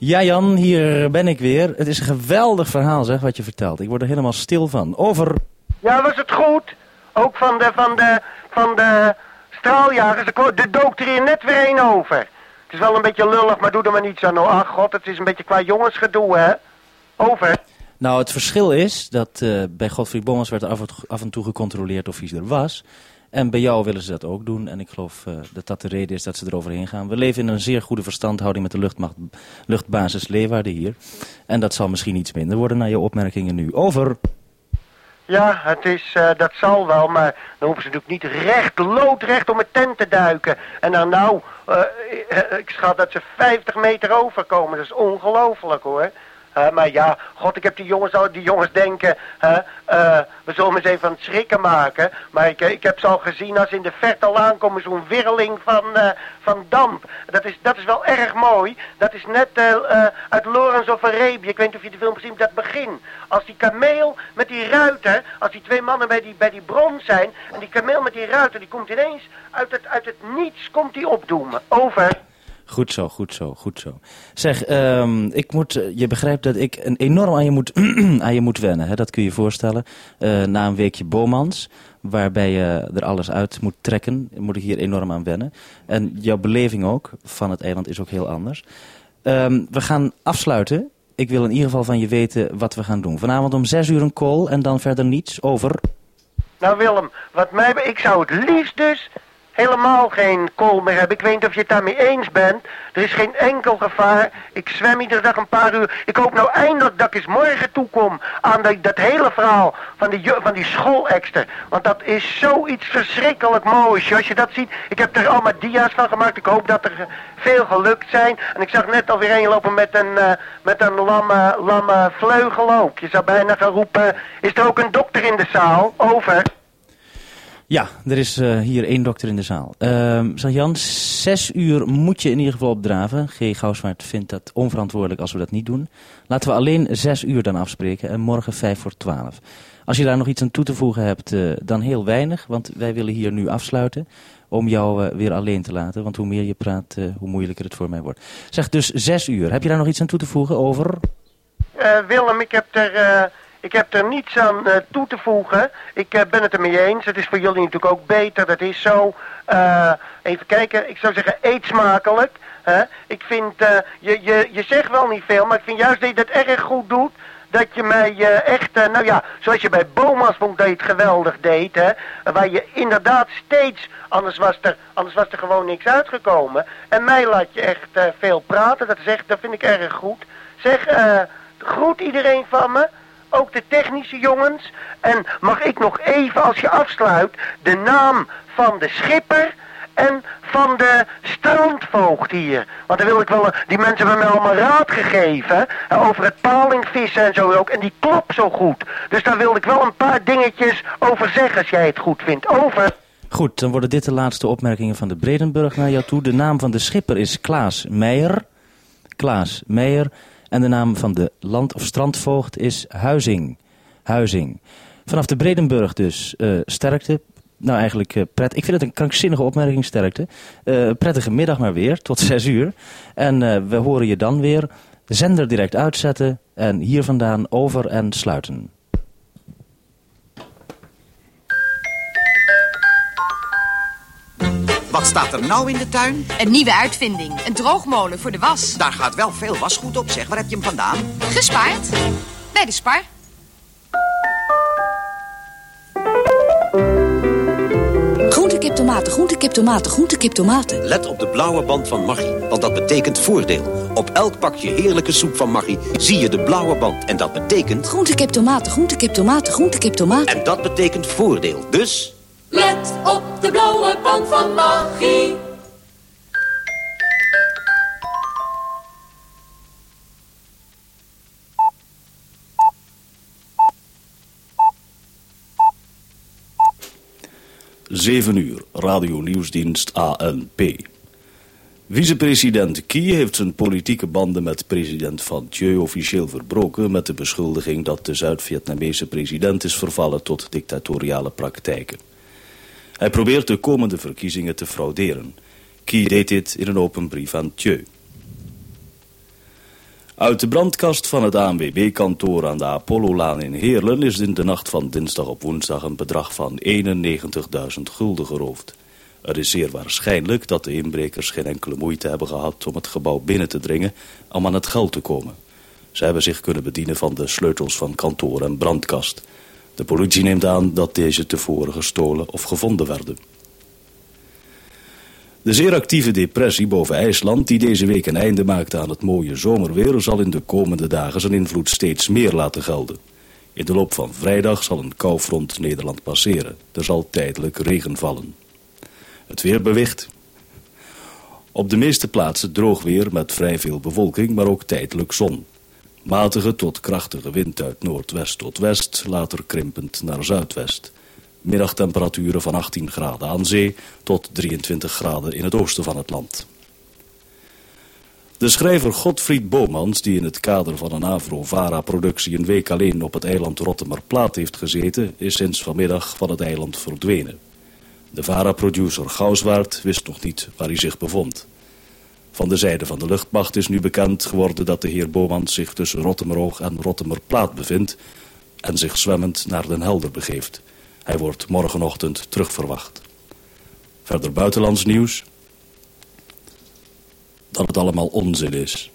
Ja, Jan, hier ben ik weer. Het is een geweldig verhaal, zeg, wat je vertelt. Ik word er helemaal stil van. Over. Ja, was het goed? Ook van de, van de, van de straaljagers. Er de dook er hier net weer één over. Het is wel een beetje lullig, maar doe er maar niets aan. Oh, ach god, het is een beetje qua jongensgedoe, hè? Over. Nou, het verschil is dat uh, bij Godfried Bommers werd af en toe gecontroleerd of hij er was. En bij jou willen ze dat ook doen. En ik geloof uh, dat dat de reden is dat ze eroverheen gaan. We leven in een zeer goede verstandhouding met de luchtmacht, luchtbasis Leeuwarden hier. En dat zal misschien iets minder worden naar je opmerkingen nu. Over. Ja, het is, uh, dat zal wel, maar dan hoeven ze natuurlijk niet recht, loodrecht om het tent te duiken. En dan nou, uh, ik schat dat ze 50 meter overkomen. Dat is ongelooflijk hoor. Maar ja, god, ik heb die jongens al, die jongens denken, uh, we zullen eens even aan het schrikken maken. Maar ik, ik heb ze al gezien als in de verte al aankomen zo'n wirreling van, uh, van damp. Dat is, dat is wel erg mooi. Dat is net uit Lawrence of Arabia. Ik weet niet of je de film gezien hebt, dat begin. Als die kameel met die ruiter, als die twee mannen bij die, bij die bron zijn, en die kameel met die ruiter, die komt ineens uit het, uit het niets, komt die opdoemen. Over. Goed zo, goed zo, goed zo. Zeg, um, ik moet, eh, je begrijpt dat ik een enorm aan je moet, aan je moet wennen. Hè? Dat kun je je voorstellen. Uh, na een weekje Bomans, waarbij je er alles uit moet trekken, moet ik hier enorm aan wennen. En jouw beleving ook van het eiland is ook heel anders. Um, we gaan afsluiten. Ik wil in ieder geval van je weten wat we gaan doen. Vanavond om zes uur een call en dan verder niets over... Nou Willem, wat mij... Ik zou het liefst dus helemaal geen kool meer heb. Ik weet niet of je het daarmee eens bent. Er is geen enkel gevaar. Ik zwem iedere dag een paar uur. Ik hoop nou eindelijk dat ik eens morgen toekom aan dat, hele verhaal van die, van die schoolekster. Want dat is zoiets verschrikkelijk moois. Als je dat ziet, ik heb er allemaal dia's van gemaakt. Ik hoop dat er veel gelukt zijn. En ik zag net alweer een lopen met een, uh, met een lamme, lamme vleugel ook. Je zou bijna gaan roepen, is er ook een dokter in de zaal? Over. Ja, er is uh, hier één dokter in de zaal. Uh, zeg Jan, zes uur moet je in ieder geval opdraven. G. Gouwswaard vindt dat onverantwoordelijk als we dat niet doen. Laten we alleen zes uur dan afspreken en morgen vijf voor twaalf. Als je daar nog iets aan toe te voegen hebt, uh, dan heel weinig. Want wij willen hier nu afsluiten om jou uh, weer alleen te laten. Want hoe meer je praat, hoe moeilijker het voor mij wordt. Zeg dus zes uur. Heb je daar nog iets aan toe te voegen over? Willem, ik heb er ik heb er niets aan uh, toe te voegen. Ik uh, ben het ermee eens. Het is voor jullie natuurlijk ook beter. Dat is zo. Uh, even kijken. Ik zou zeggen eet smakelijk. Ik vind, je, je, je zegt wel niet veel, maar ik vind juist dat je dat erg goed doet. Dat je mij echt, nou ja, zoals je bij Bomas vond dat je het geweldig deed. Hè? Waar je inderdaad steeds, anders was, er, anders was er gewoon niks uitgekomen. En mij laat je echt veel praten. Dat, is echt, dat vind ik erg goed. Zeg, groet iedereen van me ook de technische jongens. En mag ik nog even, als je afsluit, de naam van de schipper en van de strandvoogd hier. Want dan wil ik wel, die mensen hebben mij allemaal raad gegeven over het palingvissen en zo ook. En die klopt zo goed. Dus daar wilde ik wel een paar dingetjes over zeggen als jij het goed vindt. Over. Goed, dan worden dit de laatste opmerkingen van de Bredenburg naar jou toe. De naam van de schipper is Klaas Meijer. Klaas Meijer. En de naam van de land- of strandvoogd is Huizing. Huizing. Vanaf de Bredenburg dus uh, sterkte. Nou, eigenlijk uh, pret. Ik vind het een krankzinnige opmerking, sterkte. Uh, prettige middag maar weer, tot zes uur. En we horen je dan weer. Zender direct uitzetten en hier vandaan over en sluiten. Wat staat er nou in de tuin? Een nieuwe uitvinding. Een droogmolen voor de was. Daar gaat wel veel wasgoed op, zeg. Waar heb je hem vandaan? Gespaard. Bij de Spar. Groentekip tomaten, groentekip tomaten, groentekip tomaten. Let op de blauwe band van Maggi, want dat betekent voordeel. Op elk pakje heerlijke soep van Maggi zie je de blauwe band. En dat betekent... Groentekip tomaten, groentekip tomaten, groentekip tomaten. En dat betekent voordeel. Dus... Let op de blauwe band van magie. Zeven uur, radio nieuwsdienst ANP. Vicepresident Kie heeft zijn politieke banden met president Van Thieu officieel verbroken... met de beschuldiging dat de Zuid-Vietnamese president is vervallen tot dictatoriale praktijken. Hij probeert de komende verkiezingen te frauderen. Kie deed dit in een open brief aan Thieu. Uit de brandkast van het ANWB-kantoor aan de Apollo-laan in Heerlen is in de nacht van dinsdag op woensdag een bedrag van 91.000 gulden geroofd. Het is zeer waarschijnlijk dat de inbrekers geen enkele moeite hebben gehad om het gebouw binnen te dringen om aan het geld te komen. Ze hebben zich kunnen bedienen van de sleutels van kantoor en brandkast. De politie neemt aan dat deze tevoren gestolen of gevonden werden. De zeer actieve depressie boven IJsland, die deze week een einde maakte aan het mooie zomerweer, zal in de komende dagen zijn invloed steeds meer laten gelden. In de loop van vrijdag zal een koufront Nederland passeren. Er zal tijdelijk regen vallen. Het weer bewicht. Op de meeste plaatsen droog weer met vrij veel bewolking, maar ook tijdelijk zon. Matige tot krachtige wind uit noordwest tot west, later krimpend naar zuidwest. Middagtemperaturen van 18 graden aan zee tot 23 graden in het oosten van het land. De schrijver Godfried Bomans, die in het kader van een Avro-Vara-productie een week alleen op het eiland Rottemerplaat heeft gezeten, is sinds vanmiddag van het eiland verdwenen. De Vara-producer Gauswaard wist nog niet waar hij zich bevond. Van de zijde van de luchtmacht is nu bekend geworden dat de heer Bomans zich tussen Rottemeroog en Rottemerplaat bevindt en zich zwemmend naar Den Helder begeeft. Hij wordt morgenochtend terugverwacht. Verder buitenlands nieuws. Dat het allemaal onzin is.